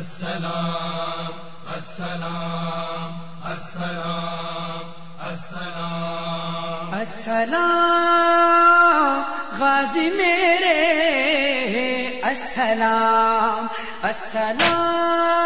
السلام السلام السلام السلام. السلام غازی میرے السلام السلام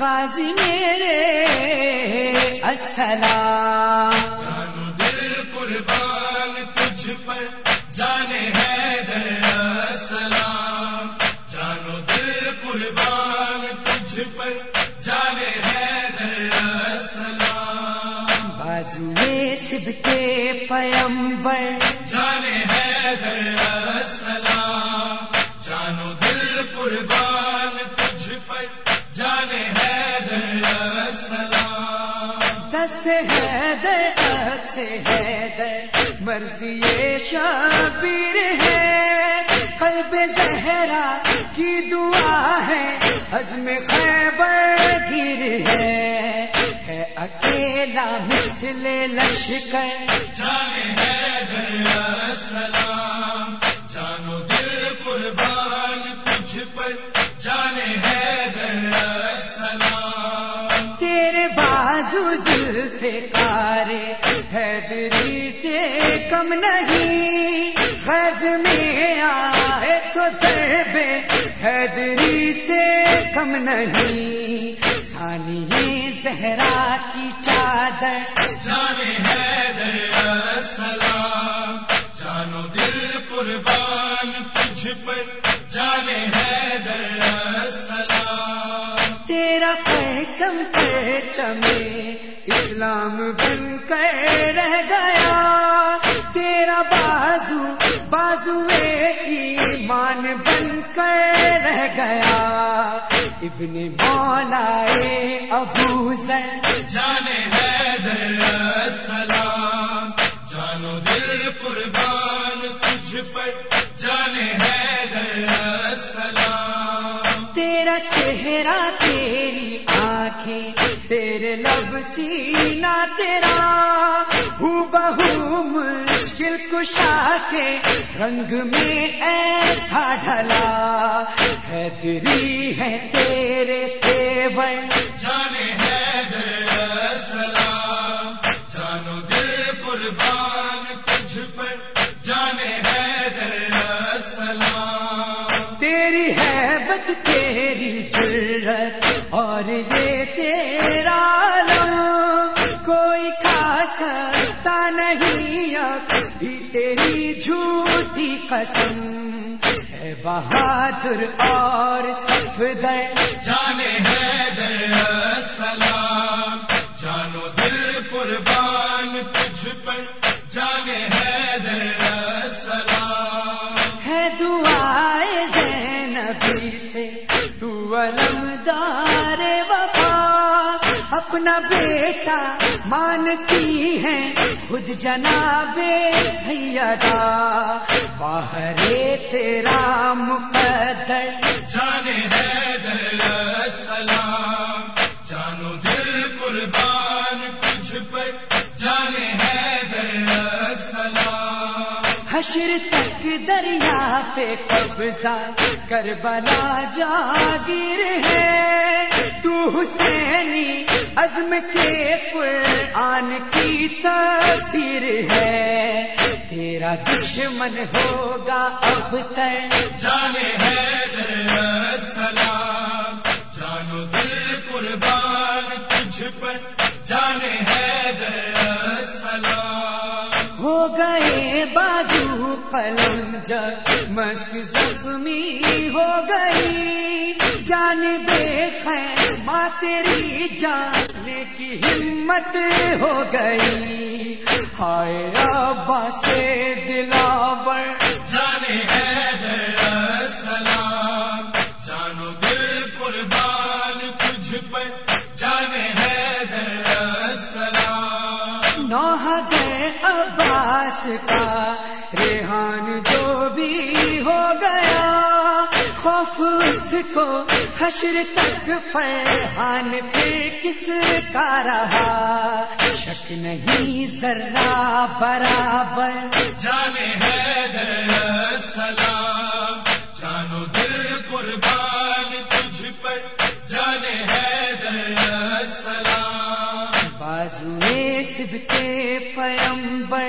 غازی میرے السلام. جانو دل قربان تجھ پر جانے ہے قربان تجھ پر جانے ہے السلام۔ بازو سب کے پیمبر جانے ہے السلام۔ جانو دل قربان تجھ پر جانے ہے دست ہے در سے ہے در مرضی ہے۔ قلب زہرا کی دعا ہے عزم خیبر گر ہے۔ ہے اکیلا مثل لشکر۔ ہے السلام جانو دل قربان تجھ پر۔ جانے ہے السلام تیرے بازو زلف کارے حیدری سے کم نہیں۔ غز میں حیدری سے کم نہیں۔ سانی زہرا کی چادر۔ جانے ہے السلام جانو دل قربان تجھ پر جانے ہے السلام۔ تیرا پہچم پہچمے اسلام بن کر رہ گیا۔ تیرا بازو بازو ایمان بن کر رہ گیا۔ ابن مولا ابو ذر جانے ہے السلام جانو دل قربان تجھ پر۔ جانے ہے السلام۔ تیرا چہرہ تیری لب سینا تیرا، ہو بہو مشکل کشا کے رنگ میں ایسا ڈھلا۔ ہے تیری ہے تیرے تیور۔ جانے ہے جرت اور یہ تیرا لم کوئی کھا سکتا نہیں، اب بھی تیری جھوٹی قسم ہے بہادر اور سفدر جانے ہے در سلام اپنا بیٹا مانتی ہے خود جناب سیدا باہر تیرا مقدر جانے ہے السلام جانو دل قربان تجھ پر۔ جانے ہے السلام۔ حشر تک دریا پہ قبضہ کربلا جاگیر ہے تو حسینی علم کے قرآن کی تاثیر ہے۔ تیرا دشمن ہوگا اب تک جانے ہے بازو قلم جب مشق زخمی ہو گئی۔ جان بے خیر ماں تیری جانے کی ہمت ہو گئی۔ ہائے ابا سے دلاور۔ جانے ہے السلام۔ جانو دل قربان تجھ پر کا ریحان جو بھی ہو گیا خوف اس کو حشر تک فرحان پھر کس کا رہا؟ شک نہیں ذرا برابر۔ جانے ہے السلام جانو دل قربان تجھ پر۔ جانے ہے سلام۔ بازو میں سب کے پیمبر